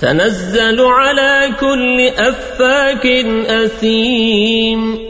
تنزل على كل أفاك أثيم.